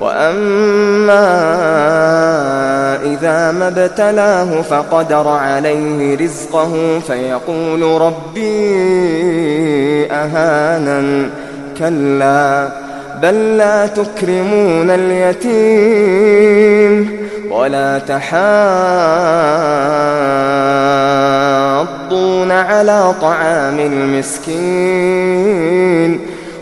وأما إذا ما ابتلاه فقدر عليه رزقه فيقول ربي أهانا كلا بل لا تكرمون اليتيم ولا تحاضون على طعام المسكين.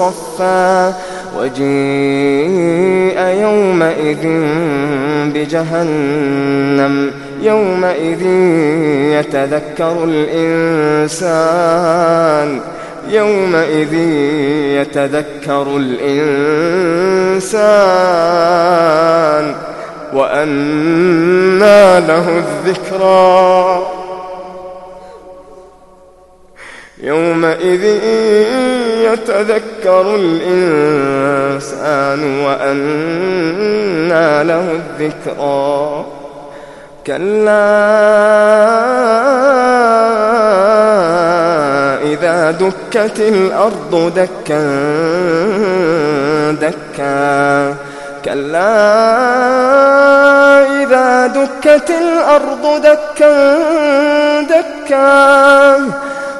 صفا وجيء يومئذ بجهنم يومئذ يتذكر الإنسان يومئذ يتذكر الإنسان وأنى له الذكرى. يومئذ يتذكر الإنسان وأنى له الذكرى. كلا إذا دكت الأرض دكا دكا. كلا إذا دكت الأرض دكا دكا.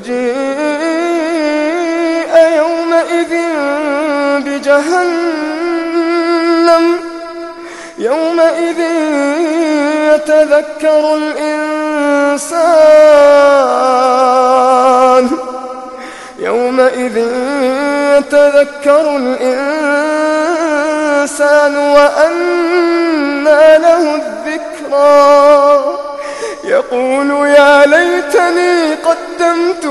وجيء يومئذ بجهنم. يومئذ يتذكر الإنسان. يومئذ يتذكر الإنسان وأنى له الذكرى. يقول يا ليتني قدمت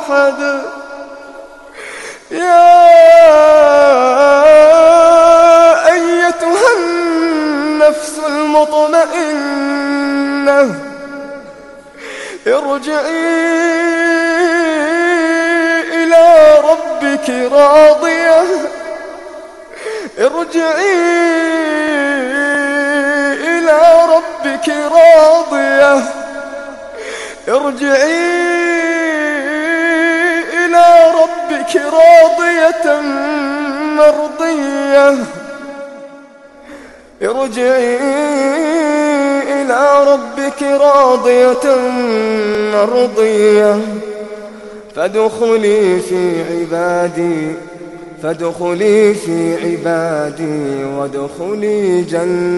أحد. يا أيتها النفس المطمئنة ارجعي إلى ربك راضية. ارجعي ربك راضية. ارجعي ربك راضية مرضية. ارجعي إلى ربك راضية مرضية. فادخلي في عبادي فادخلي في عبادي وادخلي جنتي.